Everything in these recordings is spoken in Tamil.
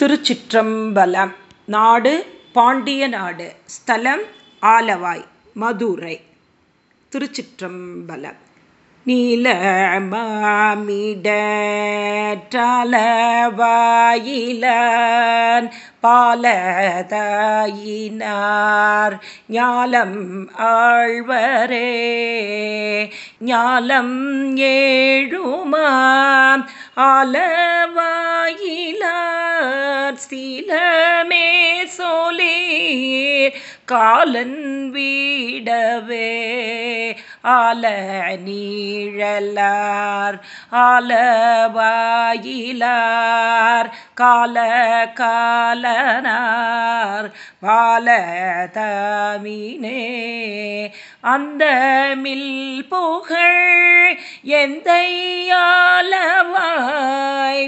திருச்சிற்றம்பலம். நாடு பாண்டிய நாடு. ஸ்தலம் ஆலவாய் மதுரை. திருச்சிற்றம்பலம். நீலமாமிடலவாயிலன் பாலதாயினார். ஞாலம் ஆழ்வரே ஞாலம் ஏழுமாம் ஆலவாயிலார் சீலமே சோலீர் காலன் வீடவே ஆல நீழலார் ஆலவாயிலார் கால காலனார் பால தமினே அந்த மில் புகழ் எந்தையாலவாய் பந்தியார்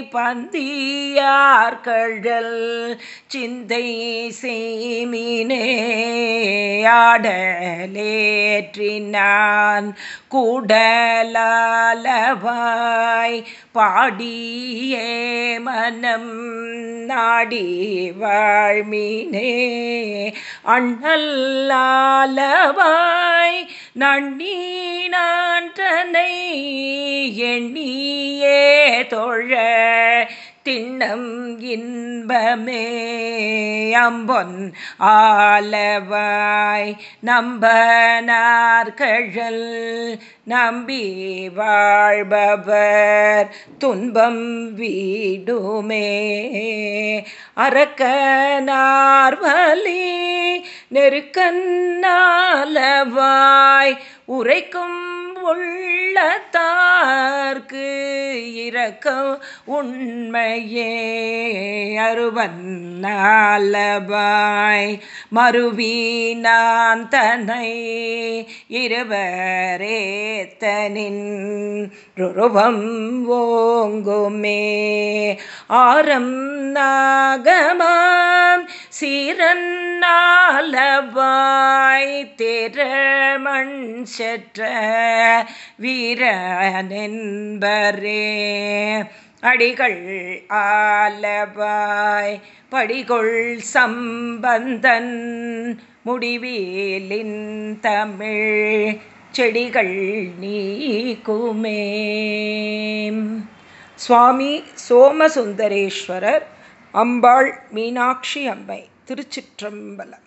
கழல் சிந்தை செய்மினே ஆடலேற்றினான் கூடலாலவாய் பாடியே மனம் நாடி வாழ்மினே. அண்ணல்லாலவாய் நன்னி நான் தன்னை திண்ணம் இன்பமே. அம்பொன் ஆலவாய் நம்பனார்கழல் நம்பி வாழ்பவர் துன்பம் வீடுமே. அரக்கனார்வலி நெருக்கன்னாலவாய் உரைக்கும் உள்ளத்தார்க்கு இரக்கம் உண்மையே. அருவன்னாலபாய் மறுவி நான் தன்னை இருவரேத்தனின் ருருவம் ஓங்குமே. ஆரம் நாகமா சீரன்னாலவாய் திரமண் செற்ற வீரனென்பரே. அடிகள் ஆலவாய் படிகொள் சம்பந்தன் முடிவேலின் தமிழ் செடிகள் நீக்குமே. சுவாமி சோமசுந்தரேஸ்வரர் அம்பாள் மீனாட்சி அம்மை. திருச்சிற்றம்பலம்.